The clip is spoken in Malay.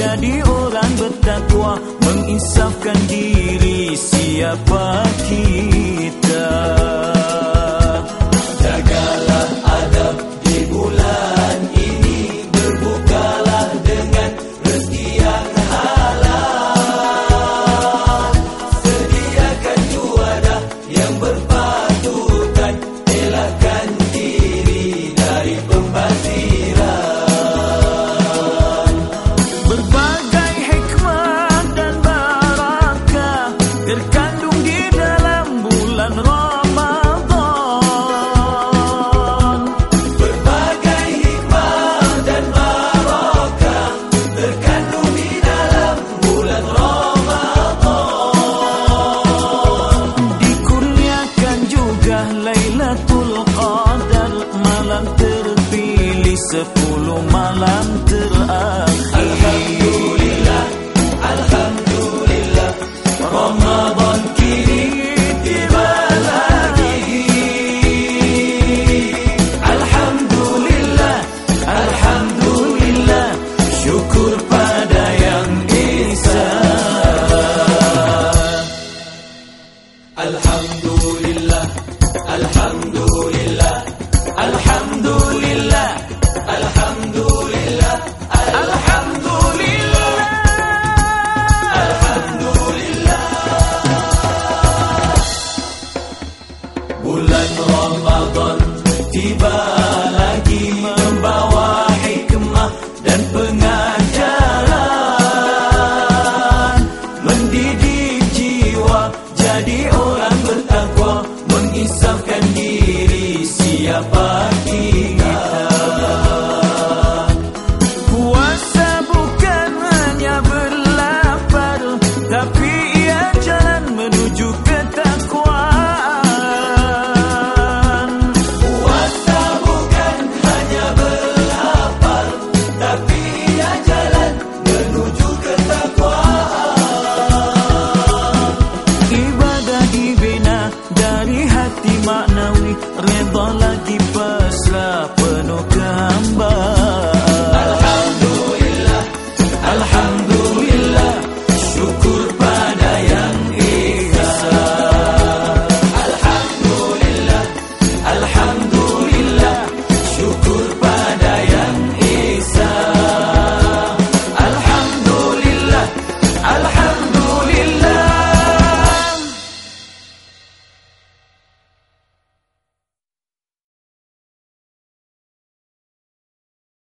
jiwa jadi orang bertakwa menginsafkan diri siapa kita sepuluh malam terakhir Bulan Ramadan tiba lagi membawa hikmah dan pengajaran. Mendidik jiwa jadi orang bertakwa mengisahkan diri siapa redha lagi pasrah penuh gambar.